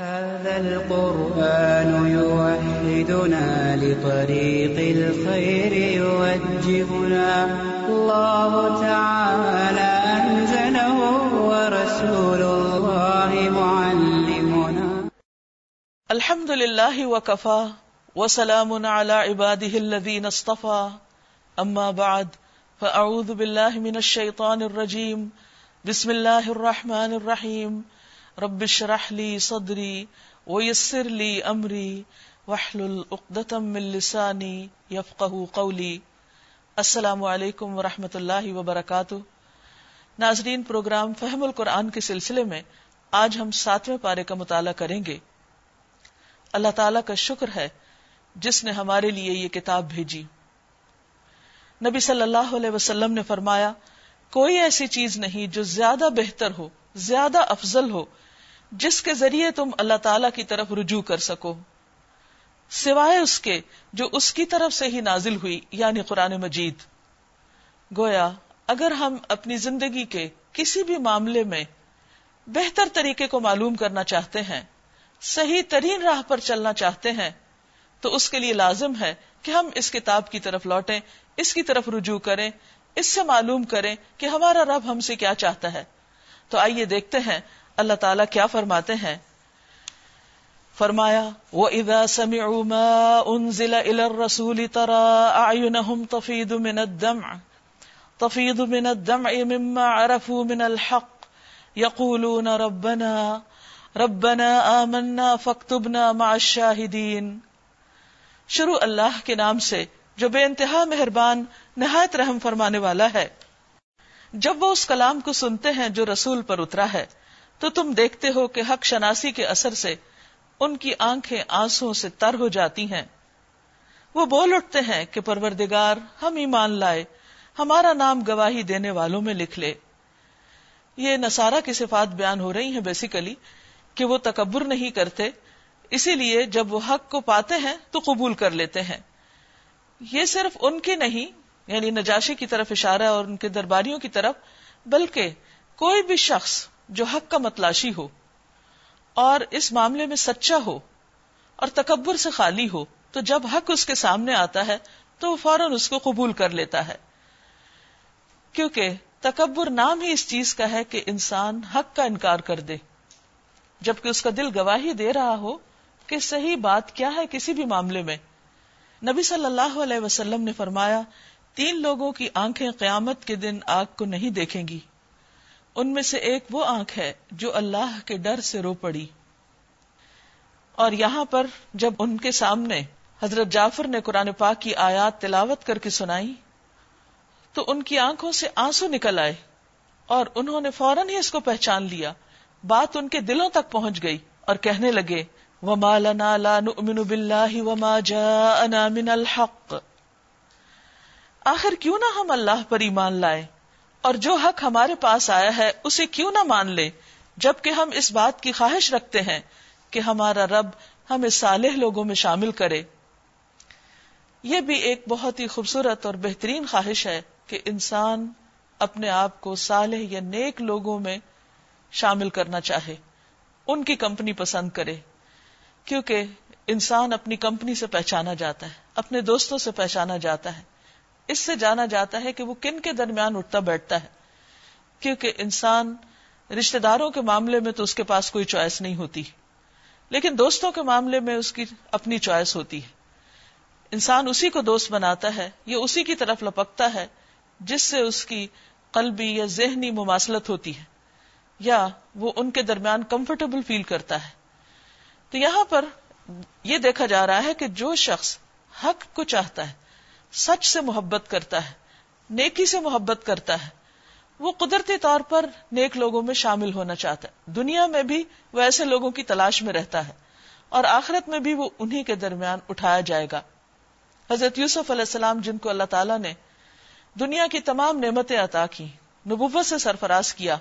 هذا القرآن يوحدنا لطريق الخير يوجهنا. الله تعالى أنزله ورسول الله معلمنا. الحمد للہ وکفا وسلام على عباده الذين اصطفى. اما بعد فاعوذ باللہ من الشیطان الرجیم بسم اللہ الرحمن الرحیم رب اشرح لي صدری ويسر لي امری واحلل عقدة من لسانی يفقهوا قولی السلام علیکم ورحمۃ اللہ وبرکاتہ ناظرین، پروگرام فہم القرآن کے سلسلے میں آج ہم ساتویں پارے کا مطالعہ کریں گے۔ اللہ تعالی کا شکر ہے جس نے ہمارے لیے یہ کتاب بھیجی۔ نبی صلی اللہ علیہ وسلم نے فرمایا، کوئی ایسی چیز نہیں جو زیادہ بہتر ہو، زیادہ افضل ہو جس کے ذریعے تم اللہ تعالی کی طرف رجوع کر سکو۔ سوائے اس کے جو اس کی طرف سے ہی نازل ہوئی یعنی قرآن مجید۔ گویا، اگر ہم اپنی زندگی کے کسی بھی معاملے میں بہتر طریقے کو معلوم کرنا چاہتے ہیں، صحیح ترین راہ پر چلنا چاہتے ہیں، تو اس کے لیے لازم ہے کہ ہم اس کتاب کی طرف لوٹیں، اس کی طرف رجوع کریں، اس سے معلوم کریں کہ ہمارا رب ہم سے کیا چاہتا ہے۔ تو آئیے دیکھتے ہیں اللہ تعالیٰ کیا فرماتے ہیں؟ فرمایا، وَإِذَا سَمِعُوا مَا أُنزِلَ إِلَى الرَّسُولِ تَرَى أَعْيُنَهُمْ تَفِيدُ مِنَ الدَّمْعِ تَفِيدُ مِنَ الدَّمْعِ مِمَّا عَرَفُوا مِنَ الْحَقِّ، يَقُولُونَ رَبَّنَا رَبَّنَا آمَنَّا فَاكْتُبْنَا مَعَ الشَّاهِدِينَ۔ شروع اللہ کے نام سے جو بے انتہا مہربان، نہایت رحم فرمانے والا ہے۔ جب وہ اس کلام کو سنتے ہیں جو رسول پر اترا ہے تو تم دیکھتے ہو کہ حق شناسی کے اثر سے ان کی آنکھیں آنسو سے تر ہو جاتی ہیں۔ وہ بول اٹھتے ہیں کہ پروردگار ہم ایمان لائے، ہمارا نام گواہی دینے والوں میں لکھ لے۔ یہ نسارا کی صفات بیان ہو رہی ہیں بیسیکلی کہ وہ تکبر نہیں کرتے، اسی لیے جب وہ حق کو پاتے ہیں تو قبول کر لیتے ہیں۔ یہ صرف ان کی نہیں یعنی نجاشی کی طرف اشارہ اور ان کے درباریوں کی طرف، بلکہ کوئی بھی شخص جو حق کا متلاشی ہو اور اس معاملے میں سچا ہو اور تکبر سے خالی ہو، تو جب حق اس کے سامنے آتا ہے، تو وہ فوراً اس کو قبول کر لیتا ہے۔ کیونکہ تکبر نام ہی اس چیز کا ہے کہ انسان حق کا انکار کر دے۔ جبکہ اس کا دل گواہی دے رہا ہو کہ صحیح بات کیا ہے کسی بھی معاملے میں۔ نبی صلی اللہ علیہ وسلم نے فرمایا، تین لوگوں کی آنکھیں قیامت کے دن آگ کو نہیں دیکھیں گی۔ ان میں سے ایک وہ آنکھ ہے جو اللہ کے ڈر سے رو پڑی۔ اور یہاں پر جب ان کے سامنے حضرت جعفر نے قرآن پاک کی آیات تلاوت کر کے سنائی، تو ان کی آنکھوں سے آنسو نکل آئے اور انہوں نے فوراً ہی اس کو پہچان لیا۔ بات ان کے دلوں تک پہنچ گئی اور کہنے لگے، وما لنا لا نؤمن بالله وما جاءنا من الحق۔ آخر کیوں نہ ہم اللہ پر ایمان لائے؟ اور جو حق ہمارے پاس آیا ہے، اسے کیوں نہ مان لے؟ جبکہ ہم اس بات کی خواہش رکھتے ہیں کہ ہمارا رب ہمیں صالح لوگوں میں شامل کرے۔ یہ بھی ایک بہت ہی خوبصورت اور بہترین خواہش ہے کہ انسان اپنے آپ کو صالح یا نیک لوگوں میں شامل کرنا چاہے، ان کی کمپنی پسند کرے۔ کیونکہ انسان اپنی کمپنی سے پہچانا جاتا ہے، اپنے دوستوں سے پہچانا جاتا ہے۔ اس سے جانا جاتا ہے کہ وہ کن کے درمیان اٹھتا بیٹھتا ہے۔ کیونکہ انسان رشتے داروں کے معاملے میں تو اس کے پاس کوئی چوائس نہیں ہوتی۔ لیکن دوستوں کے معاملے میں اس کی اپنی چوائس ہوتی ہے۔ انسان اسی کو دوست بناتا ہے، یا اسی کی طرف لپکتا ہے، جس سے اس کی قلبی یا ذہنی مماثلت ہوتی ہے، یا وہ ان کے درمیان کمفرٹیبل فیل کرتا ہے۔ تو یہاں پر یہ دیکھا جا رہا ہے کہ جو شخص حق کو چاہتا ہے سچ سے محبت کرتا ہے، نیکی سے محبت کرتا ہے۔ وہ قدرتی طور پر نیک لوگوں میں شامل ہونا چاہتا ہے۔ دنیا میں بھی وہ ایسے لوگوں کی تلاش میں رہتا ہے اور آخرت میں بھی وہ انہی کے درمیان اٹھایا جائے گا۔ حضرت یوسف علیہ السلام جن کو اللہ تعالیٰ نے دنیا کی تمام نعمتیں عطا کی، نبوت سے سرفراز کیا،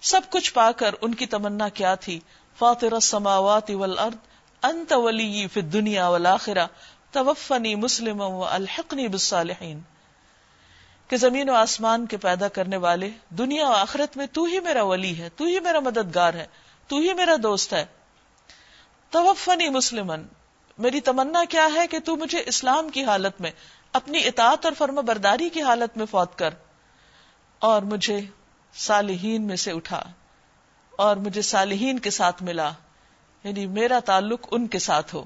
سب کچھ پا کر ان کی تمنا کیا تھی۔ فاطر السماوات والارض، انت ولی فی الدنیا والآخرہ۔ توفنی مسلم و الحقنی بالصالحین۔ کہ زمین و آسمان کے پیدا کرنے والے دنیا و آخرت میں تو ہی میرا ولی ہے، تو ہی میرا مددگار ہے، تو ہی میرا دوست ہے۔ توفنی مسلمن میری تمنا کیا ہے کہ تو مجھے اسلام کی حالت میں، اپنی اطاعت اور فرم برداری کی حالت میں فوت کر اور مجھے صالحین میں سے اٹھا اور مجھے صالحین کے ساتھ ملا یعنی میرا تعلق ان کے ساتھ ہو۔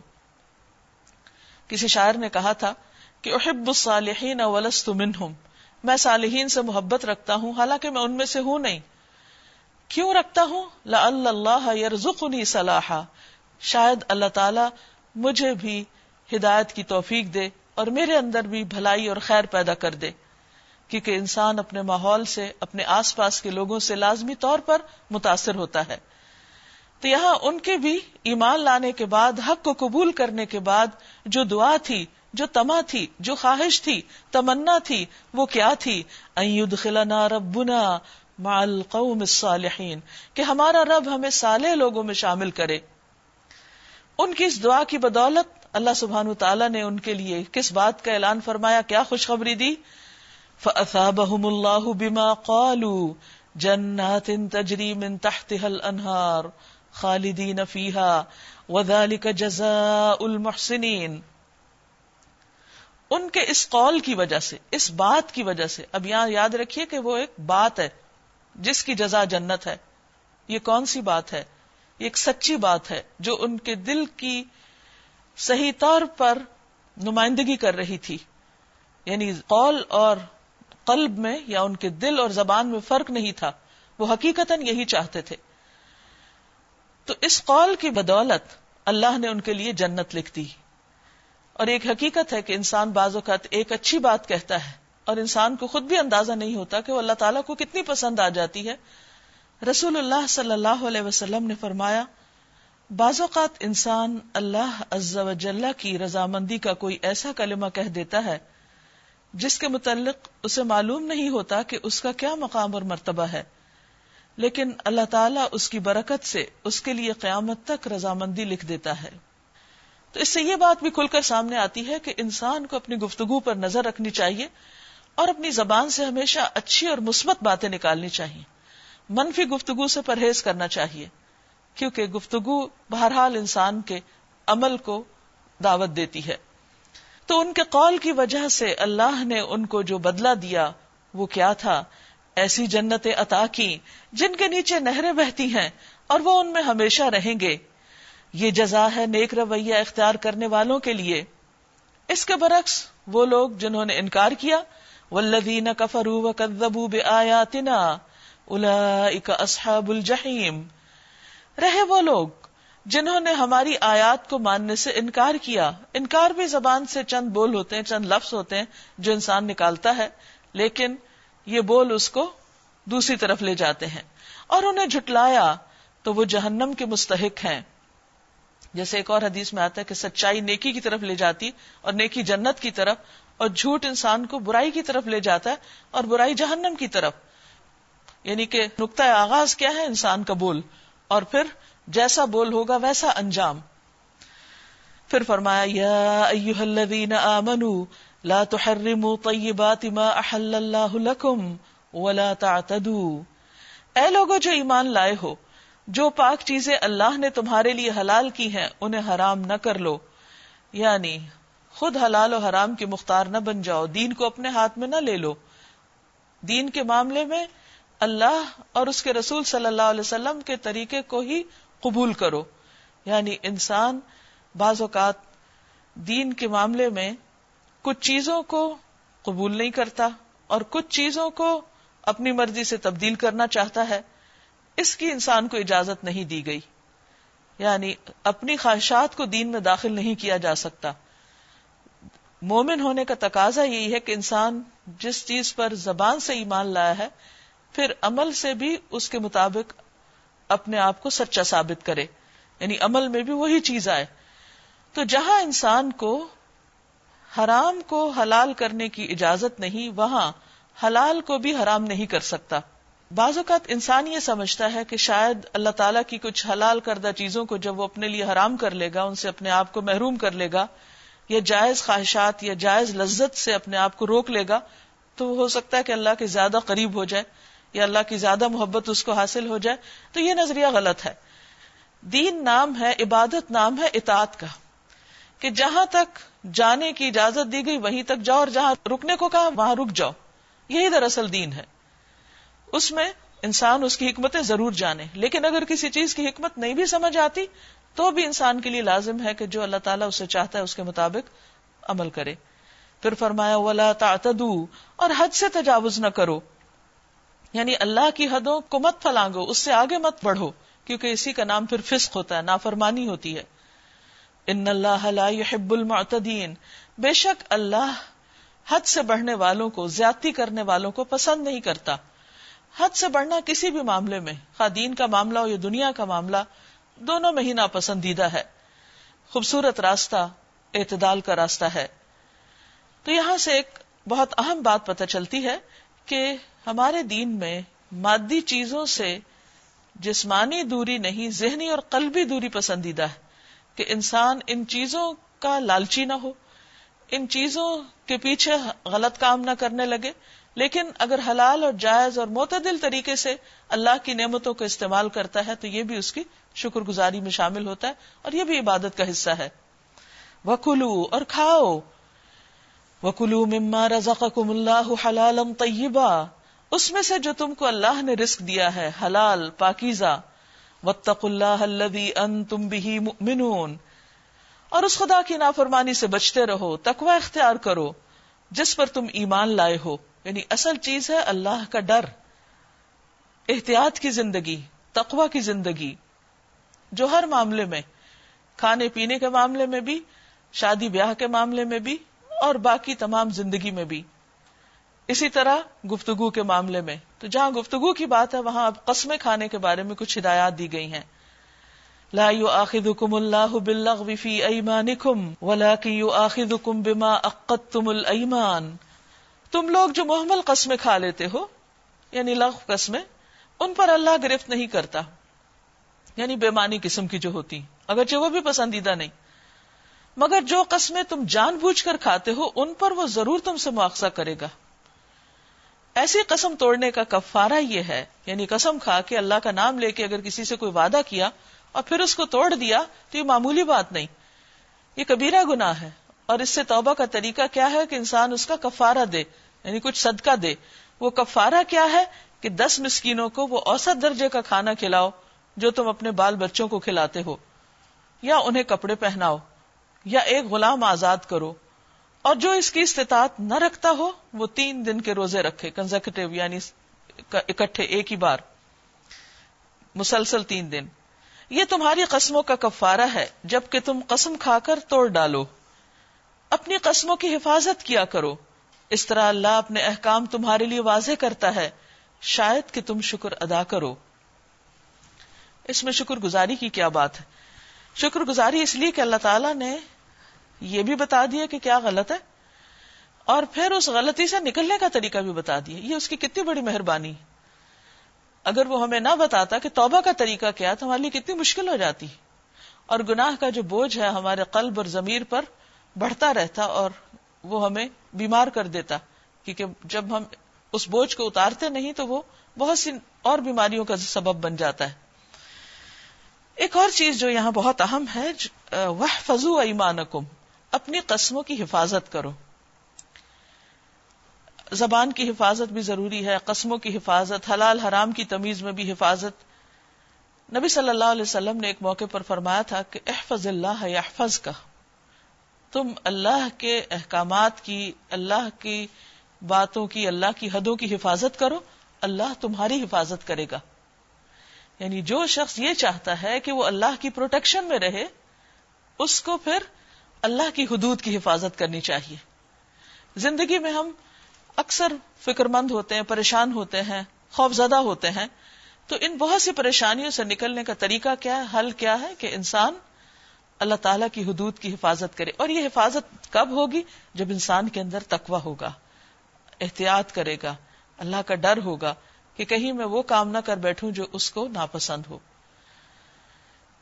کسی شاعر نے کہا تھا کہ احب الصالحین ولست منہم۔ میں صالحین سے محبت رکھتا ہوں، حالانکہ میں ان میں سے ہوں نہیں۔ کیوں رکھتا ہوں؟ لا اللہ یرزقنی صلاحا۔ شاید اللہ تعالی مجھے بھی ہدایت کی توفیق دے اور میرے اندر بھی بھلائی اور خیر پیدا کر دے۔ کیونکہ انسان اپنے ماحول سے، اپنے آس پاس کے لوگوں سے لازمی طور پر متاثر ہوتا ہے۔ تو یہاں ان کے بھی ایمان لانے کے بعد، حق کو قبول کرنے کے بعد جو دعا تھی، جو تما تھی، جو خواہش تھی، تمنا تھی، وہ کیا تھی؟ خلنا ربنا مع القوم الصالحین، کہ ہمارا رب ہمیں صالح لوگوں میں شامل کرے۔ ان کی اس دعا کی بدولت اللہ سبحان تعالیٰ نے ان کے لیے کس بات کا اعلان فرمایا؟ کیا خوشخبری دی؟ فَأَثَابَهُمُ اللَّهُ بِمَا قَالُوا جَنَّاتٍ تَجْرِي مِن تَحْتِهَا الْأَنْهَارُ خالدین فیحا وذالک جزاء المحسنین۔ ان کے اس قول کی وجہ سے، اس بات کی وجہ سے، اب یہاں یاد رکھیے کہ وہ ایک بات ہے، جس کی جزا جنت ہے۔ یہ کون سی بات ہے؟ یہ ایک سچی بات ہے جو ان کے دل کی صحیح طور پر نمائندگی کر رہی تھی۔ یعنی قول اور قلب میں یا ان کے دل اور زبان میں فرق نہیں تھا۔ وہ حقیقت یہی چاہتے تھے۔ تو اس قول کی بدولت اللہ نے ان کے لیے جنت لکھ دی۔ اور ایک حقیقت ہے کہ انسان بعض اوقات ایک اچھی بات کہتا ہے اور انسان کو خود بھی اندازہ نہیں ہوتا کہ وہ اللہ تعالیٰ کو کتنی پسند آ جاتی ہے۔ رسول اللہ صلی اللہ علیہ وسلم نے فرمایا، بعض اوقات انسان اللہ عز و جلہ کی رضامندی کا کوئی ایسا کلمہ کہہ دیتا ہے جس کے متعلق اسے معلوم نہیں ہوتا کہ اس کا کیا مقام اور مرتبہ ہے۔ لیکن اللہ تعالیٰ اس کی برکت سے اس کے لیے قیامت تک رضامندی لکھ دیتا ہے۔ تو اس سے یہ بات بھی کھل کر سامنے آتی ہے کہ انسان کو اپنی گفتگو پر نظر رکھنی چاہیے اور اپنی زبان سے ہمیشہ اچھی اور مثبت باتیں نکالنی چاہیے۔ منفی گفتگو سے پرہیز کرنا چاہیے، کیونکہ گفتگو بہرحال انسان کے عمل کو دعوت دیتی ہے۔ تو ان کے قول کی وجہ سے اللہ نے ان کو جو بدلہ دیا وہ کیا تھا؟ ایسی جنت عطا کی جن کے نیچے نہریں بہتی ہیں اور وہ ان میں ہمیشہ رہیں گے۔ یہ جزا ہے نیک رویہ اختیار کرنے والوں کے لیے۔ اس کے برعکس وہ لوگ جنہوں نے انکار کیا والذین کفروا وکذبوا بآیاتنا اولئک اصحاب الجحیم رہے وہ لوگ جنہوں نے ہماری آیات کو ماننے سے انکار کیا۔ انکار بھی زبان سے چند بول ہوتے ہیں، چند لفظ ہوتے ہیں جو انسان نکالتا ہے، لیکن یہ بول اس کو دوسری طرف لے جاتے ہیں۔ اور انہیں جھٹلایا تو وہ جہنم کے مستحق ہیں۔ جیسے ایک اور حدیث میں آتا ہے کہ سچائی نیکی کی طرف لے جاتی اور نیکی جنت کی طرف اور جھوٹ انسان کو برائی کی طرف لے جاتا ہے اور برائی جہنم کی طرف۔ یعنی کہ نقطۂ آغاز کیا ہے انسان کا بول اور پھر جیسا بول ہوگا ویسا انجام۔ پھر فرمایا، یا لا تحرموا طیبات ما احل اللہ لکم ولا تعتدوا۔ اے لوگو، جو ایمان لائے ہو، جو پاک چیزیں اللہ نے تمہارے لیے حلال کی ہیں، انہیں حرام نہ کر لو۔ یعنی خود حلال و حرام کی مختار نہ بن جاؤ، دین کو اپنے ہاتھ میں نہ لے لو۔ دین کے معاملے میں اللہ اور اس کے رسول صلی اللہ علیہ وسلم کے طریقے کو ہی قبول کرو۔ یعنی انسان بعض اوقات دین کے معاملے میں کچھ چیزوں کو قبول نہیں کرتا اور کچھ چیزوں کو اپنی مرضی سے تبدیل کرنا چاہتا ہے، اس کی انسان کو اجازت نہیں دی گئی۔ یعنی اپنی خواہشات کو دین میں داخل نہیں کیا جا سکتا۔ مومن ہونے کا تقاضا یہی ہے کہ انسان جس چیز پر زبان سے ایمان لایا ہے، پھر عمل سے بھی اس کے مطابق اپنے آپ کو سچا ثابت کرے۔ یعنی عمل میں بھی وہی چیز آئے۔ تو جہاں انسان کو حرام کو حلال کرنے کی اجازت نہیں، وہاں حلال کو بھی حرام نہیں کر سکتا۔ بعض اوقات انسان یہ سمجھتا ہے کہ شاید اللہ تعالیٰ کی کچھ حلال کردہ چیزوں کو جب وہ اپنے لیے حرام کر لے گا، ان سے اپنے آپ کو محروم کر لے گا، یا جائز خواہشات یا جائز لذت سے اپنے آپ کو روک لے گا، تو ہو سکتا ہے کہ اللہ کے زیادہ قریب ہو جائے یا اللہ کی زیادہ محبت اس کو حاصل ہو جائے۔ تو یہ نظریہ غلط ہے۔ دین نام ہے، عبادت نام ہے، اطاعت کا۔ کہ جہاں تک جانے کی اجازت دی گئی، وہیں تک جاؤ اور جہاں رکنے کو کہا، وہاں رک جاؤ۔ یہی دراصل دین ہے۔ اس میں انسان اس کی حکمتیں ضرور جانے، لیکن اگر کسی چیز کی حکمت نہیں بھی سمجھ آتی، تو بھی انسان کے لیے لازم ہے کہ جو اللہ تعالیٰ اسے چاہتا ہے، اس کے مطابق عمل کرے۔ پھر فرمایا، ولا تعتدو اور حد سے تجاوز نہ کرو۔ یعنی اللہ کی حدوں کو مت پھلانگو، اس سے آگے مت بڑھو، کیونکہ اسی کا نام پھر فسق ہوتا ہے، نافرمانی ہوتی ہے۔ ان اللہ لا يحب المعتدین۔ بے شک اللہ حد سے بڑھنے والوں کو، زیادتی کرنے والوں کو پسند نہیں کرتا۔ حد سے بڑھنا کسی بھی معاملے میں دین کا معاملہ ہو یا دنیا کا معاملہ، دونوں میں ہی ناپسندیدہ ہے۔ خوبصورت راستہ، اعتدال کا راستہ ہے۔ تو یہاں سے ایک بہت اہم بات پتہ چلتی ہے کہ ہمارے دین میں مادی چیزوں سے جسمانی دوری نہیں، ذہنی اور قلبی دوری پسندیدہ ہے۔ کہ انسان ان چیزوں کا لالچی نہ ہو، ان چیزوں کے پیچھے غلط کام نہ کرنے لگے۔ لیکن اگر حلال اور جائز اور معتدل طریقے سے اللہ کی نعمتوں کو استعمال کرتا ہے، تو یہ بھی اس کی شکر گزاری میں شامل ہوتا ہے اور یہ بھی عبادت کا حصہ ہے۔ وکلو اور کھاؤ۔ وکلو مما رزقکم اللہ حلال طیبہ اس میں سے جو تم کو اللہ نے رزق دیا ہے، حلال، پاکیزہ وطق اللہ الذي انتم به مؤمنون۔ اور اس خدا کی نافرمانی سے بچتے رہو، تقوی اختیار کرو، جس پر تم ایمان لائے ہو۔ یعنی اصل چیز ہے اللہ کا ڈر، احتیاط کی زندگی، تقوی کی زندگی، جو ہر معاملے میں، کھانے پینے کے معاملے میں بھی، شادی بیاہ کے معاملے میں بھی، اور باقی تمام زندگی میں بھی۔ اسی طرح گفتگو کے معاملے میں۔ تو جہاں گفتگو کی بات ہے، وہاں اب قسمیں کھانے کے بارے میں کچھ ہدایات دی گئی ہیں۔ لا يؤاخذكم الله باللغو في ايمانكم ولكن يؤاخذكم بما عقدتم الايمان تم لوگ جو محمل قسمیں کھا لیتے ہو یعنی لغو قسمیں، ان پر اللہ گرفت نہیں کرتا۔ یعنی بےمانی قسم کی جو ہوتی، اگرچہ وہ بھی پسندیدہ نہیں۔ مگر جو قسمیں تم جان بوجھ کر کھاتے ہو، ان پر وہ ضرور تم سے مواخذہ کرے گا۔ ایسی قسم توڑنے کا کفارہ یہ ہے یعنی قسم کھا کے اللہ کا نام لے کے اگر کسی سے کوئی وعدہ کیا اور پھر اس کو توڑ دیا، تو یہ معمولی بات نہیں۔ یہ کبیرہ گناہ ہے۔ اور اس سے توبہ کا طریقہ کیا ہے کہ انسان اس کا کفارہ دے یعنی کچھ صدقہ دے۔ وہ کفارہ کیا ہے کہ دس مسکینوں کو وہ اوسط درجے کا کھانا کھلاؤ جو تم اپنے بال بچوں کو کھلاتے ہو۔ یا انہیں کپڑے پہناؤ، یا ایک غلام آزاد کرو۔ اور جو اس کی استطاعت نہ رکھتا ہو، وہ تین دن کے روزے رکھے کنزیکٹو یعنی اکٹھے ایک ہی بار۔ مسلسل تین دن۔ یہ تمہاری قسموں کا کفارہ ہے، جبکہ تم قسم کھا کر توڑ ڈالو۔ اپنی قسموں کی حفاظت کیا کرو۔ اس طرح اللہ اپنے احکام تمہارے لیے واضح کرتا ہے۔ شاید کہ تم شکر ادا کرو۔ اس میں شکر گزاری کی کیا بات ہے؟ شکر گزاری اس لیے کہ اللہ تعالیٰ نے یہ بھی بتا دیا کہ کیا غلط ہے۔ اور پھر اس غلطی سے نکلنے کا طریقہ بھی بتا دیا یہ اس کی کتنی بڑی مہربانی۔ اگر وہ ہمیں نہ بتاتا کہ توبہ کا طریقہ کیا تو ہمارے لیے کتنی مشکل ہو جاتی۔ اور گناہ کا جو بوجھ ہے ہمارے قلب اور ضمیر پر بڑھتا رہتا اور وہ ہمیں بیمار کر دیتا۔ کیونکہ جب ہم اس بوجھ کو اتارتے نہیں تو وہ بہت سی اور بیماریوں کا سبب بن جاتا ہے۔ ایک اور چیز جو یہاں بہت اہم ہے وہ فضو ایمان اپنی قسموں کی حفاظت کرو۔ زبان کی حفاظت بھی ضروری ہے، قسموں کی حفاظت، حلال حرام کی تمیز میں بھی حفاظت۔ نبی صلی اللہ علیہ وسلم نے ایک موقع پر فرمایا تھا کہ احفظ اللہ یحفظ کا تم اللہ کے احکامات کی، اللہ کی باتوں کی، اللہ کی حدوں کی حفاظت کرو، اللہ تمہاری حفاظت کرے گا۔ یعنی جو شخص یہ چاہتا ہے کہ وہ اللہ کی پروٹیکشن میں رہے، اس کو پھر اللہ کی حدود کی حفاظت کرنی چاہیے۔ زندگی میں ہم اکثر فکر مند ہوتے ہیں، پریشان ہوتے ہیں خوف زدہ ہوتے ہیں۔ تو ان بہت سی پریشانیوں سے نکلنے کا طریقہ کیا ہے حل کیا ہے کہ انسان اللہ تعالی کی حدود کی حفاظت کرے۔ اور یہ حفاظت کب ہوگی؟ جب انسان کے اندر تقوی ہوگا، احتیاط کرے گا، اللہ کا ڈر ہوگا کہ کہیں میں وہ کام نہ کر بیٹھوں جو اس کو ناپسند ہو۔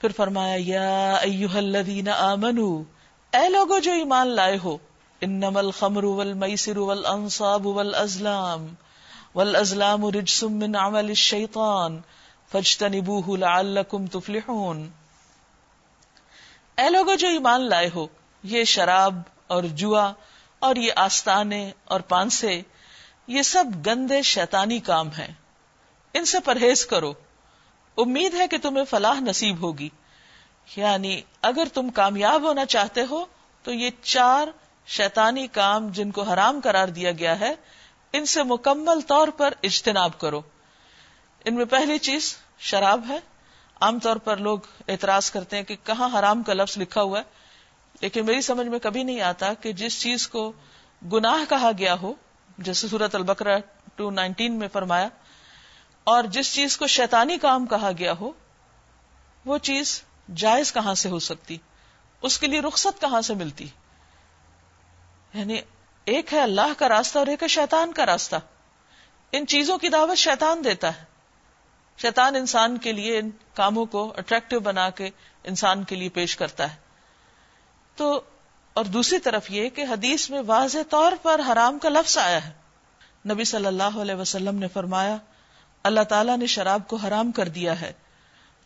پھر فرمایا، یا ایوہ الذین آمنو اے لوگو جو ایمان لائے ہو، انما الخمر والمیسر والانصاب والازلام والازلام رجس من عمل الشیطان، فاجتنبوه لعلکم تفلحون۔ اے لوگوں جو ایمان لائے ہو، یہ شراب اور جوا اور یہ آستانے اور پانسے، یہ سب گندے شیطانی کام ہیں۔ ان سے پرہیز کرو۔ امید ہے کہ تمہیں فلاح نصیب ہوگی۔ یعنی اگر تم کامیاب ہونا چاہتے ہو، تو یہ چار شیطانی کام جن کو حرام قرار دیا گیا ہے، ان سے مکمل طور پر اجتناب کرو۔ ان میں پہلی چیز شراب ہے۔ عام طور پر لوگ اعتراض کرتے ہیں کہ کہاں حرام کا لفظ لکھا ہوا ہے، لیکن میری سمجھ میں کبھی نہیں آتا کہ جس چیز کو گناہ کہا گیا ہو، جیسے سورت البکرا ٹو نائنٹین میں فرمایا، اور جس چیز کو شیطانی کام کہا گیا ہو، وہ چیز جائز کہاں سے ہو سکتی؟ اس کے لیے رخصت کہاں سے ملتی؟ یعنی ایک ہے اللہ کا راستہ اور ایک ہے شیطان کا راستہ۔ ان چیزوں کی دعوت شیطان دیتا ہے۔ شیطان انسان کے لیے ان کاموں کو اٹریکٹو بنا کے انسان کے لیے پیش کرتا ہے۔ تو اور دوسری طرف یہ کہ حدیث میں واضح طور پر حرام کا لفظ آیا ہے۔ نبی صلی اللہ علیہ وسلم نے فرمایا، اللہ تعالیٰ نے شراب کو حرام کر دیا ہے۔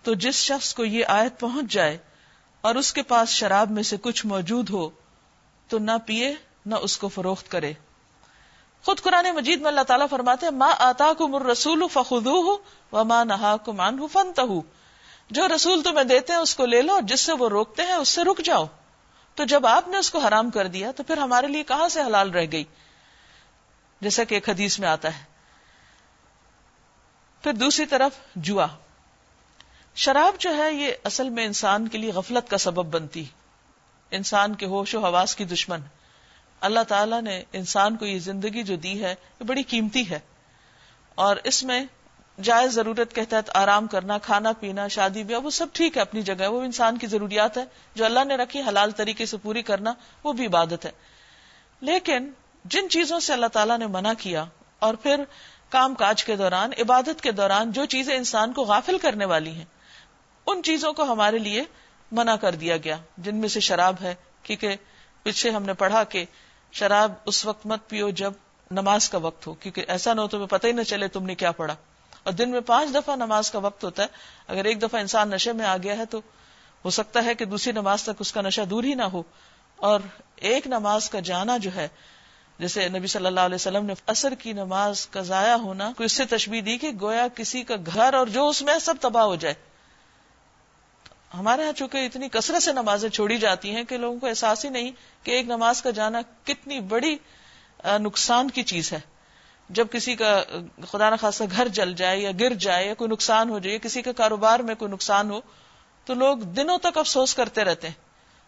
تو جس شخص کو یہ آیت پہنچ جائے اور اس کے پاس شراب میں سے کچھ موجود ہو، تو نہ پیے، نہ اس کو فروخت کرے۔ خود قرآن مجید میں اللہ تعالیٰ فرماتے ہیں ماں آتا کو مر رسول فخو و ماں نہا کو مان فن جو رسول تمہیں دیتے ہیں اس کو لے لو جس سے وہ روکتے ہیں اس سے رک جاؤ۔ تو جب آپ نے اس کو حرام کر دیا، تو پھر ہمارے لیے کہاں سے حلال رہ گئی؟ جیسا کہ ایک حدیث میں آتا ہے۔ پھر دوسری طرف جوا۔ شراب جو ہے یہ اصل میں انسان کے لیے غفلت کا سبب بنتی انسان کے ہوش و حواس کی دشمن۔ اللہ تعالیٰ نے انسان کو یہ زندگی جو دی ہے، یہ بڑی قیمتی ہے۔ اور اس میں جائز ضرورت کے تحت آرام کرنا، کھانا، پینا، شادی، بیاہ، وہ سب ٹھیک ہے اپنی جگہ۔ وہ انسان کی ضروریات ہے جو اللہ نے رکھی، حلال طریقے سے پوری کرنا، وہ بھی عبادت ہے۔ لیکن جن چیزوں سے اللہ تعالیٰ نے منع کیا، اور پھر کام کاج کے دوران، عبادت کے دوران جو چیزیں انسان کو غافل کرنے والی ہیں ان چیزوں کو ہمارے لیے منع کر دیا گیا، جن میں سے شراب ہے، کیونکہ پیچھے ہم نے پڑھا کہ شراب اس وقت مت پیو جب نماز کا وقت ہو، کیونکہ ایسا نہ ہو، تمہیں پتہ ہی نہ چلے تم نے کیا پڑھا۔ اور دن میں پانچ دفعہ نماز کا وقت ہوتا ہے، اگر ایک دفعہ انسان نشے میں آ گیا ہے تو ہو سکتا ہے کہ دوسری نماز تک اس کا نشہ دور ہی نہ ہو۔ اور ایک نماز کا جانا جو ہے، جیسے نبی صلی اللہ علیہ وسلم نے اثر کی نماز کا ضائع ہونا، کوئی اس سے تشبیح دی کہ گویا کسی کا گھر اور جو اس میں سب تباہ ہو جائے۔ ہمارے یہاں چونکہ اتنی کثرت سے نمازیں چھوڑی جاتی ہیں کہ لوگوں کو احساس ہی نہیں کہ ایک نماز کا جانا کتنی بڑی نقصان کی چیز ہے۔ جب کسی کا، خدا نخواستہ گھر جل جائے یا گر جائے یا کوئی نقصان ہو جائے کسی کا کاروبار میں کوئی نقصان ہو، تو لوگ دنوں تک افسوس کرتے رہتے ہیں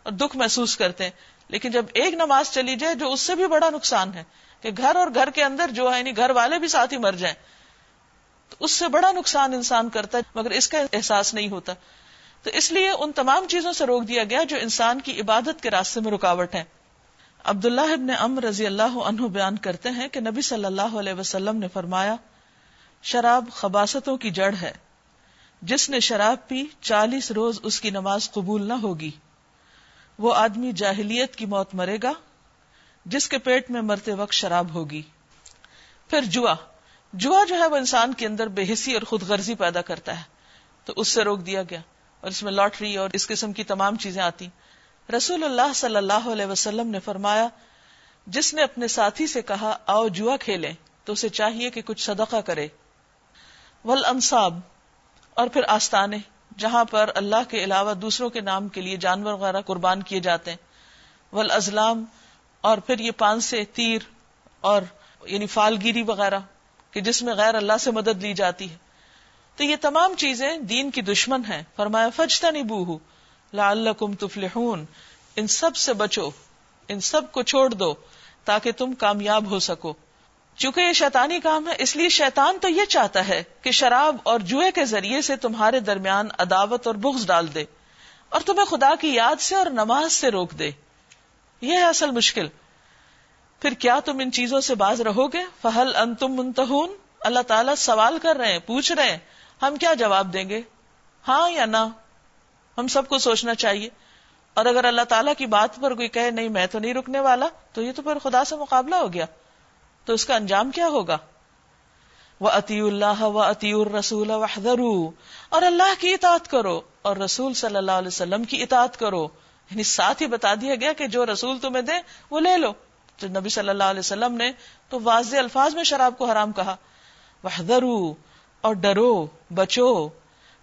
اور دکھ محسوس کرتے ہیں۔ لیکن جب ایک نماز چلی جائے جو اس سے بھی بڑا نقصان ہے کہ گھر اور گھر کے اندر جو ہے یعنی گھر والے بھی ساتھ ہی مر جائیں، تو اس سے بڑا نقصان انسان کرتا ہے، مگر اس کا احساس نہیں ہوتا۔ تو اس لیے ان تمام چیزوں سے روک دیا گیا جو انسان کی عبادت کے راستے میں رکاوٹ ہے عبداللہ ابن ام رضی اللہ عنہ بیان کرتے ہیں کہ نبی صلی اللہ علیہ وسلم نے فرمایا، شراب خباستوں کی جڑ ہے۔ جس نے شراب پی، چالیس روز اس کی نماز قبول نہ ہوگی۔ وہ آدمی جاہلیت کی موت مرے گا، جس کے پیٹ میں مرتے وقت شراب ہوگی۔ پھر جوا۔ جوا جو ہے وہ انسان کے اندر بے حسی اور خود غرضی پیدا کرتا ہے۔ تو اس سے روک دیا گیا۔ اور اس میں لاٹری اور اس قسم کی تمام چیزیں آتی رسول اللہ صلی اللہ علیہ وسلم نے فرمایا، جس نے اپنے ساتھی سے کہا، آؤ جوا کھیلے تو اسے چاہیے کہ کچھ صدقہ کرے۔ ول انصاب اور پھر آستانے، جہاں پر اللہ کے علاوہ دوسروں کے نام کے لیے جانور وغیرہ قربان کیے جاتے ہیں۔ ول ازلام اور پھر یہ پان سے تیر اور یعنی فالگیری وغیرہ، کہ جس میں غیر اللہ سے مدد لی جاتی ہے۔ تو یہ تمام چیزیں دین کی دشمن ہیں۔ فرمایا فجتا نہیں بو لعلکم تفلحون۔ ان سب سے بچو، ان سب کو چھوڑ دو تاکہ تم کامیاب ہو سکو۔ چونکہ یہ شیطانی کام ہے، اس لیے شیطان تو یہ چاہتا ہے کہ شراب اور جوئے کے ذریعے سے تمہارے درمیان عداوت اور بغض ڈال دے اور تمہیں خدا کی یاد سے اور نماز سے روک دے۔ یہ ہے اصل مشکل۔ پھر کیا تم ان چیزوں سے باز رہو گے؟ فہل ان تم منتہون اللہ تعالیٰ سوال کر رہے ہیں، پوچھ رہے ہیں۔ ہم کیا جواب دیں گے؟ ہاں یا نہ؟ ہم سب کو سوچنا چاہیے۔ اور اگر اللہ تعالیٰ کی بات پر کوئی کہے، نہیں، میں تو نہیں رکنے والا، تو یہ تو پھر خدا سے مقابلہ ہو گیا۔ تو اس کا انجام کیا ہوگا؟ وہ عطی اللہ و عطی الرسول اور اللہ کی اطاعت کرو، اور رسول صلی اللہ علیہ وسلم کی اطاعت کرو۔ یعنی ساتھ ہی بتا دیا گیا کہ جو رسول تمہیں دے وہ لے لو۔ جو نبی صلی اللہ علیہ وسلم نے تو واضح الفاظ میں شراب کو حرام کہا۔ وہ اور ڈرو، بچو۔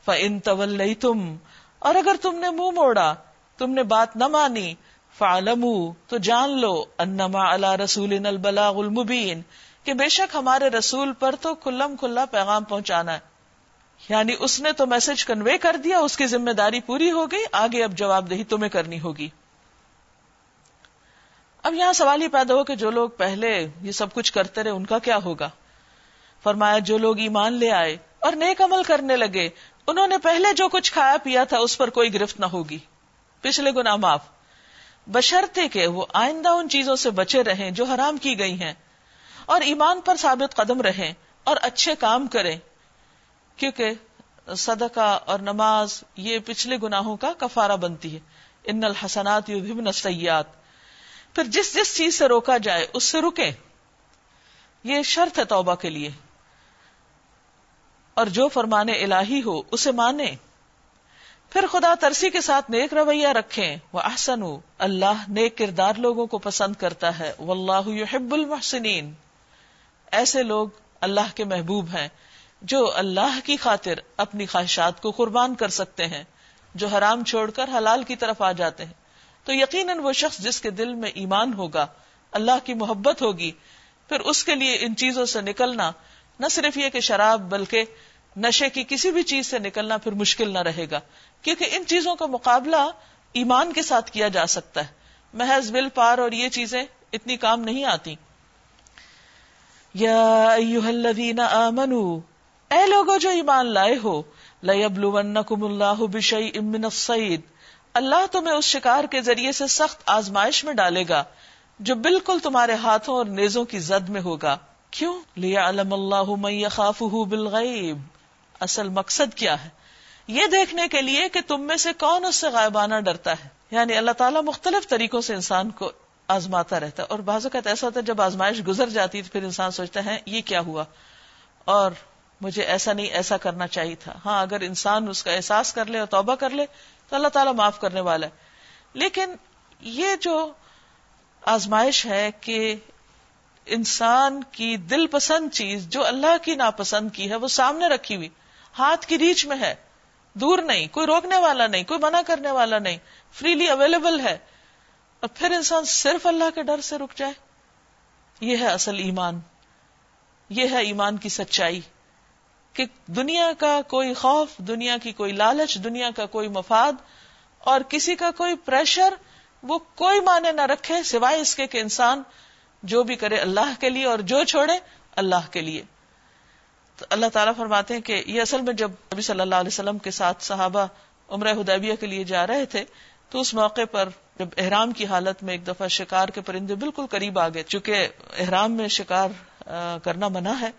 فن طول تم اور اگر تم نے منہ موڑا، تم نے بات نہ مانی فالم تو جان لو انما اللہ رسول البلاغ المبین کہ بے شک ہمارے رسول پر تو کلم کھلا پیغام پہنچانا ہے۔ یعنی اس نے تو میسج کنوے کر دیا، اس کی ذمہ داری پوری ہو گئی، آگے اب جواب دہی تمہیں کرنی ہوگی۔ اب یہاں سوال ہی پیدا ہو کہ جو لوگ پہلے یہ سب کچھ کرتے رہے، ان کا کیا ہوگا؟ فرمایا جو لوگ ایمان لے آئے اور نیک عمل کرنے لگے، انہوں نے پہلے جو کچھ کھایا پیا تھا اس پر کوئی گرفت نہ ہوگی۔ پچھلے گنا معاف۔ بشرتے کہ وہ آئندہ ان چیزوں سے بچے رہیں جو حرام کی گئی ہیں اور ایمان پر ثابت قدم رہیں اور اچھے کام کریں۔ کیونکہ صدقہ اور نماز یہ پچھلے گناہوں کا کفارہ بنتی ہے۔ ان الحسنات السیات پھر جس جس چیز سے روکا جائے، اس سے رکے یہ شرط ہے توبہ کے لیے۔ اور جو فرمانے الہی ہو، اسے مانے۔ پھر خدا ترسی کے ساتھ نیک رویہ رکھیں۔ وہ احسن اللہ نیک کردار لوگوں کو پسند کرتا ہے۔ واللہ یحب المحسنین ایسے لوگ اللہ کے محبوب ہیں جو اللہ کی خاطر اپنی خواہشات کو قربان کر سکتے ہیں، جو حرام چھوڑ کر حلال کی طرف آ جاتے ہیں۔ تو یقیناً وہ شخص جس کے دل میں ایمان ہوگا، اللہ کی محبت ہوگی۔ پھر اس کے لیے ان چیزوں سے نکلنا نہ صرف یہ کہ شراب، بلکہ نشے کی کسی بھی چیز سے نکلنا پھر مشکل نہ رہے گا، کیونکہ ان چیزوں کا مقابلہ ایمان کے ساتھ کیا جا سکتا ہے۔ محض بل پار اور یہ چیزیں اتنی کام نہیں آتی۔ یا الذین آمنوا اے لوگو جو ایمان لائے ہو لَيَبْلُوَنَّكُمُ اللَّهُ بِشَيْءٍ مِّنَ الصَّيْدِ اللہ تمہیں اس شکار کے ذریعے سے سخت آزمائش میں ڈالے گا، جو بالکل تمہارے ہاتھوں اور نیزوں کی زد میں ہوگا۔ کیوں؟ لیا علم اللہ خاف بالغیب۔ اصل مقصد کیا ہے؟ یہ دیکھنے کے لیے کہ تم میں سے کون اس سے غائبانہ ڈرتا ہے؟ یعنی اللہ تعالیٰ مختلف طریقوں سے انسان کو آزماتا رہتا ہے اور بعض اوقات ایسا ہوتا ہے جب آزمائش گزر جاتی تو پھر انسان سوچتا ہے، یہ کیا ہوا؟ اور مجھے ایسا نہیں، ایسا کرنا چاہیے تھا۔ ہاں اگر انسان اس کا احساس کر لے اور توبہ کر لے تو اللہ تعالیٰ معاف کرنے والا ہے۔ لیکن یہ جو آزمائش ہے کہ انسان کی دل پسند چیز جو اللہ کی ناپسند کی ہے، وہ سامنے رکھی ہوئی ہاتھ کی ریچ میں ہے، دور نہیں، کوئی روکنے والا نہیں، کوئی منع کرنے والا نہیں فریلی اویلیبل ہے۔ اور پھر انسان صرف اللہ کے ڈر سے رک جائے۔ یہ ہے اصل ایمان۔ یہ ہے ایمان کی سچائی۔ کہ دنیا کا کوئی خوف، دنیا کی کوئی لالچ، دنیا کا کوئی مفاد اور کسی کا کوئی پریشر وہ کوئی معنی نہ رکھے سوائے اس کے کہ انسان جو بھی کرے اللہ کے لیے اور جو چھوڑے اللہ کے لیے۔ تو اللہ تعالیٰ فرماتے ہیں کہ یہ اصل میں جب نبی صلی اللہ علیہ وسلم کے ساتھ صحابہ عمرہ ہدیبیہ کے لیے جا رہے تھے، تو اس موقع پر جب احرام کی حالت میں ایک دفعہ شکار کے پرندے بالکل قریب آ گئے، چونکہ احرام میں شکار کرنا منع ہے،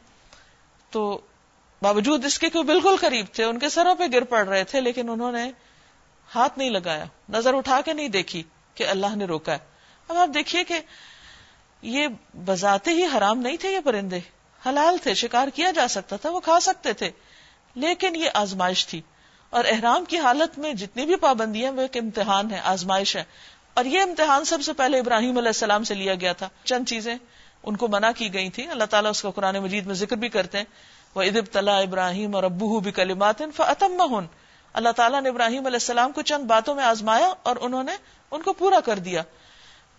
تو باوجود اس کے کہ بالکل قریب تھے، ان کے سروں پہ گر پڑ رہے تھے، لیکن انہوں نے ہاتھ نہیں لگایا، نظر اٹھا کے نہیں دیکھی کہ اللہ نے روکا ہے۔ اب آپ دیکھیے کہ یہ بذاتے ہی حرام نہیں تھے یہ پرندے۔ حلال تھے، شکار کیا جا سکتا تھا، وہ کھا سکتے تھے۔ لیکن یہ آزمائش تھی۔ اور احرام کی حالت میں جتنی بھی پابندیاں وہ ایک امتحان ہے، آزمائش ہے۔ اور یہ امتحان سب سے پہلے ابراہیم علیہ السلام سے لیا گیا تھا۔ چند چیزیں ان کو منع کی گئی تھی اللہ تعالیٰ اس کو قرآن مجید میں ذکر بھی کرتے ہیں۔ وہ ادب تلا ابراہیم اور ابو بھی کلمات کلیمات اللہ تعالیٰ نے ابراہیم علیہ السلام کو چند باتوں میں آزمایا اور انہوں نے ان کو پورا کر دیا۔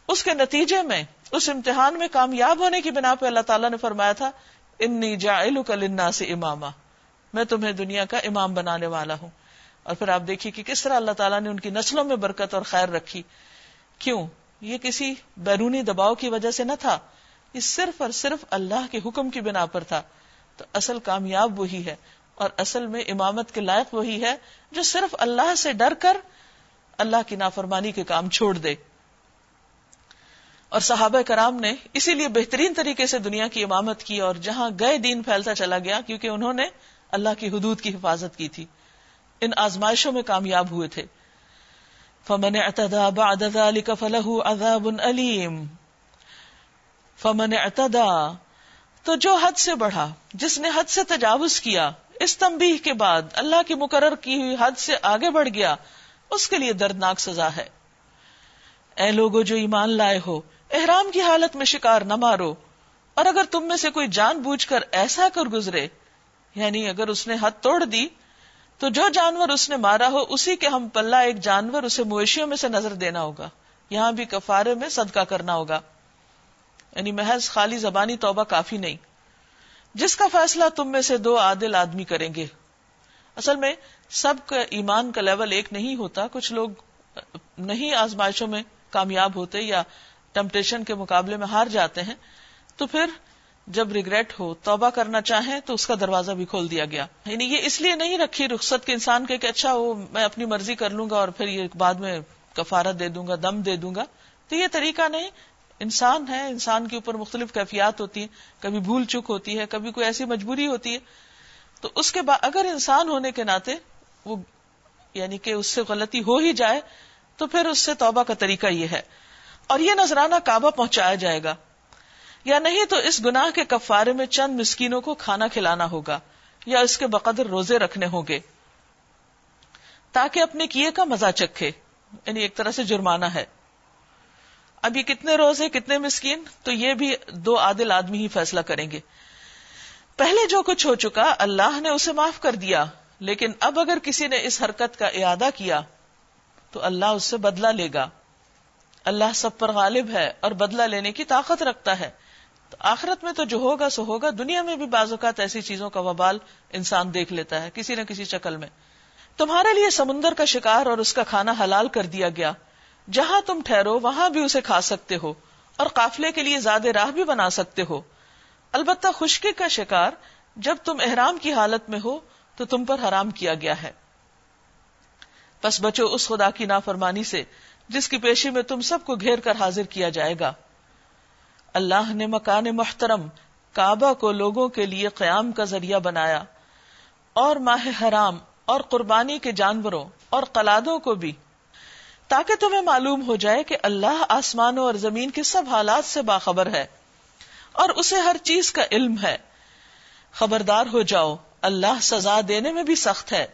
اس کے نتیجے میں اس امتحان میں کامیاب ہونے کی بنا پہ اللہ تعالیٰ نے فرمایا تھا، انی جا سے اماما. میں تمہیں دنیا کا امام بنانے والا ہوں۔ اور پھر آپ دیکھیے کہ کس طرح اللہ تعالیٰ نے ان کی نسلوں میں برکت اور خیر رکھی۔ کیوں؟ یہ کسی بیرونی دباؤ کی وجہ سے نہ تھا، یہ صرف اور صرف اللہ کے حکم کی بنا پر تھا۔ تو اصل کامیاب وہی ہے، اور اصل میں امامت کے لائق وہی ہے جو صرف اللہ سے ڈر کر اللہ کی نافرمانی کے کام چھوڑ دے۔ اور صحابہ کرام نے اسی لیے بہترین طریقے سے دنیا کی امامت کی اور جہاں گئے دین پھیلتا چلا گیا، کیونکہ انہوں نے اللہ کی حدود کی حفاظت کی تھی۔ ان آزمائشوں میں کامیاب ہوئے تھے۔ فمن اعتدا بعد ذلك فله عذاب علیم فمن اعتدا تو جو حد سے بڑھا، جس نے حد سے تجاوز کیا، اس تمبی کے بعد اللہ کی مقرر کی ہوئی حد سے آگے بڑھ گیا، اس کے لیے دردناک سزا ہے۔ اے لوگو جو ایمان لائے ہو احرام کی حالت میں شکار نہ مارو اور اگر تم میں سے کوئی جان بوجھ کر ایسا کر گزرے یعنی اگر اس نے حد توڑ دی، تو جو جانور اس نے مارا ہو، اسی کے ہم پلہ ایک جانور اسے مویشیوں میں سے نظر دینا ہوگا۔ یہاں بھی کفارے میں صدقہ کرنا ہوگا۔ یعنی محض خالی زبانی توبہ کافی نہیں۔ جس کا فیصلہ تم میں سے دو عادل آدمی کریں گے۔ اصل میں سب کا ایمان کا لیول ایک نہیں ہوتا۔ کچھ لوگ نہیں آزمائشوں میں کامیاب ہوتے یا ٹمپٹیشن کے مقابلے میں ہار جاتے ہیں، تو پھر جب ریگریٹ ہو، توبہ کرنا چاہیں تو اس کا دروازہ بھی کھول دیا گیا۔ یعنی یہ اس لیے نہیں رکھی رخصت کے انسان کے کہ اچھا وہ میں اپنی مرضی کر لوں گا اور پھر یہ بعد میں کفارت دے دوں گا، دم دے دوں گا۔ تو یہ طریقہ نہیں۔ انسان ہے، انسان کے اوپر مختلف کیفیات ہوتی ہیں۔ کبھی بھول چک ہوتی ہے، کبھی کوئی ایسی مجبوری ہوتی ہے۔ تو اس کے بعد اگر انسان ہونے کے ناطے وہ یعنی کہ اس سے غلطی ہو ہی جائے، تو پھر اس سے توبہ کا طریقہ یہ ہے۔ اور یہ نذرانہ کعبہ پہنچایا جائے گا۔ یا نہیں تو اس گناہ کے کفارے میں چند مسکینوں کو کھانا کھلانا ہوگا یا اس کے بقدر روزے رکھنے ہوں گے۔ تاکہ اپنے کیے کا مزہ چکھے۔ یعنی ایک طرح سے جرمانہ ہے۔ اب یہ کتنے روزے کتنے مسکین؟ تو یہ بھی دو عادل آدمی ہی فیصلہ کریں گے۔ پہلے جو کچھ ہو چکا، اللہ نے اسے معاف کر دیا۔ لیکن اب اگر کسی نے اس حرکت کا ارادہ کیا، تو اللہ اس سے بدلہ لے گا۔ اللہ سب پر غالب ہے اور بدلہ لینے کی طاقت رکھتا ہے۔ تو آخرت میں تو جو ہوگا سو ہوگا، دنیا میں بھی بعض اوقات ایسی چیزوں کا وبال انسان دیکھ لیتا ہے، کسی نہ کسی شکل میں۔ تمہارے لیے سمندر کا شکار اور اس کا کھانا حلال کر دیا گیا۔ جہاں تم ٹھہرو، وہاں بھی اسے کھا سکتے ہو۔ اور قافلے کے لیے زیادہ راہ بھی بنا سکتے ہو۔ البتہ خشکی کا شکار، جب تم احرام کی حالت میں ہو، تو تم پر حرام کیا گیا ہے۔ بس بچو اس خدا کی نافرمانی سے جس کی پیشی میں تم سب کو گھیر کر حاضر کیا جائے گا۔ اللہ نے مکان محترم کعبہ کو لوگوں کے لیے قیام کا ذریعہ بنایا اور ماہ حرام اور قربانی کے جانوروں اور قلادوں کو بھی۔ تاکہ تمہیں معلوم ہو جائے کہ اللہ آسمانوں اور زمین کے سب حالات سے باخبر ہے اور اسے ہر چیز کا علم ہے۔ خبردار ہو جاؤ، اللہ سزا دینے میں بھی سخت ہے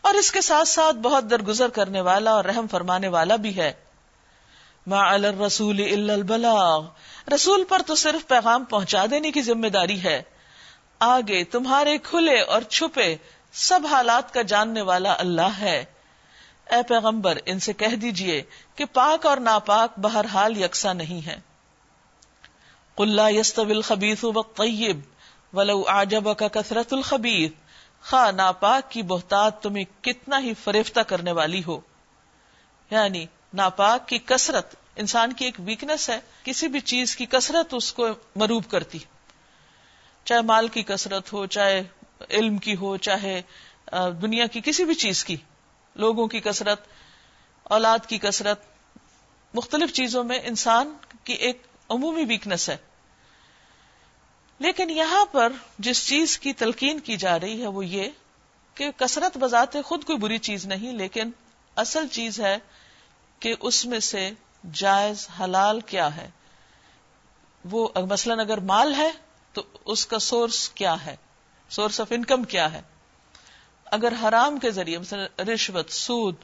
اور اس کے ساتھ ساتھ بہت درگزر کرنے والا اور رحم فرمانے والا بھی ہے۔ ما الرسول الا البلاغ۔ رسول پر تو صرف پیغام پہنچا دینے کی ذمہ داری ہے۔ آگے تمہارے کھلے اور چھپے سب حالات کا جاننے والا اللہ ہے۔ اے پیغمبر، ان سے کہہ دیجیے کہ پاک اور ناپاک بہرحال یکساں نہیں ہے قلّہ یستب الخبیث و ولو آجب کثرت خا ناپاک کی بہتات تمہیں کتنا ہی فریفتہ کرنے والی ہو۔ یعنی ناپاک کی کثرت، انسان کی ایک ویکنس ہے، کسی بھی چیز کی کثرت اس کو مروب کرتی۔ چاہے مال کی کثرت ہو، چاہے علم کی ہو، چاہے دنیا کی کسی بھی چیز کی، لوگوں کی کثرت، اولاد کی کثرت، مختلف چیزوں میں انسان کی ایک عمومی ویکنس ہے۔ لیکن یہاں پر جس چیز کی تلقین کی جا رہی ہے وہ یہ کہ کثرت بذات خود کوئی بری چیز نہیں، لیکن اصل چیز ہے کہ اس میں سے جائز حلال کیا ہے؟ وہ مثلاً اگر مال ہے تو اس کا سورس کیا ہے؟ سورس آف انکم کیا ہے؟ اگر حرام کے ذریعے، مثلا رشوت، سود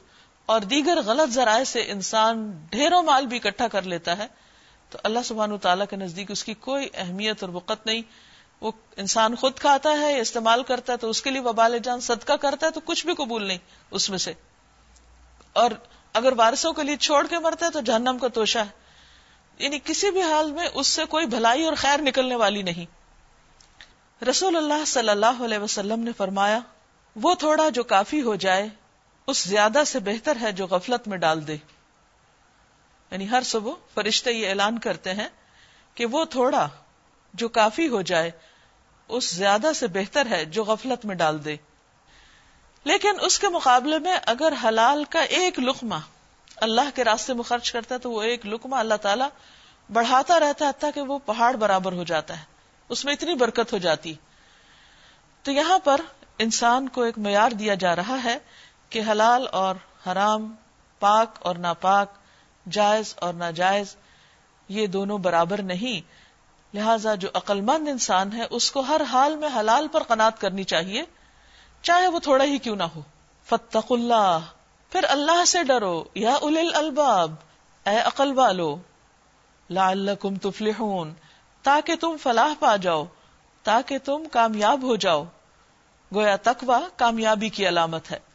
اور دیگر غلط ذرائع سے انسان ڈھیروں مال بھی اکٹھا کر لیتا ہے، تو اللہ سبحان تعالیٰ کے نزدیک اس کی کوئی اہمیت اور وقت نہیں۔ وہ انسان خود کھاتا ہے یا استعمال کرتا ہے تو اس کے لیے وبال جان، صدقہ کرتا ہے تو کچھ بھی قبول نہیں اس میں سے۔ اور اگر وارثوں کے لیے چھوڑ کے مرتا ہے تو جہنم کا توشا ہے۔ یعنی کسی بھی حال میں اس سے کوئی بھلائی اور خیر نکلنے والی نہیں۔ رسول اللہ صلی اللہ علیہ وسلم نے فرمایا، وہ تھوڑا جو کافی ہو جائے، اس زیادہ سے بہتر ہے جو غفلت میں ڈال دے۔ یعنی ہر صبح فرشتے یہ اعلان کرتے ہیں کہ وہ تھوڑا جو کافی ہو جائے، اس زیادہ سے بہتر ہے جو غفلت میں ڈال دے۔ لیکن اس کے مقابلے میں اگر حلال کا ایک لقمہ اللہ کے راستے میں خرچ کرتا ہے تو وہ ایک لقمہ اللہ تعالیٰ بڑھاتا رہتا ہے کہ وہ پہاڑ برابر ہو جاتا ہے، اس میں اتنی برکت ہو جاتی۔ تو یہاں پر انسان کو ایک معیار دیا جا رہا ہے کہ حلال اور حرام، پاک اور ناپاک، جائز اور ناجائز، یہ دونوں برابر نہیں۔ لہذا جو عقل مند انسان ہے، اس کو ہر حال میں حلال پر قناط کرنی چاہیے۔ چاہے وہ تھوڑا ہی کیوں نہ ہو۔ فتق اللہ پھر اللہ سے ڈرو۔ یا ال الباب اے عقل والو، لعلکم تفلحون، تاکہ تم فلاح پا جاؤ، تاکہ تم کامیاب ہو جاؤ۔ گویا تقوی کامیابی کی علامت ہے۔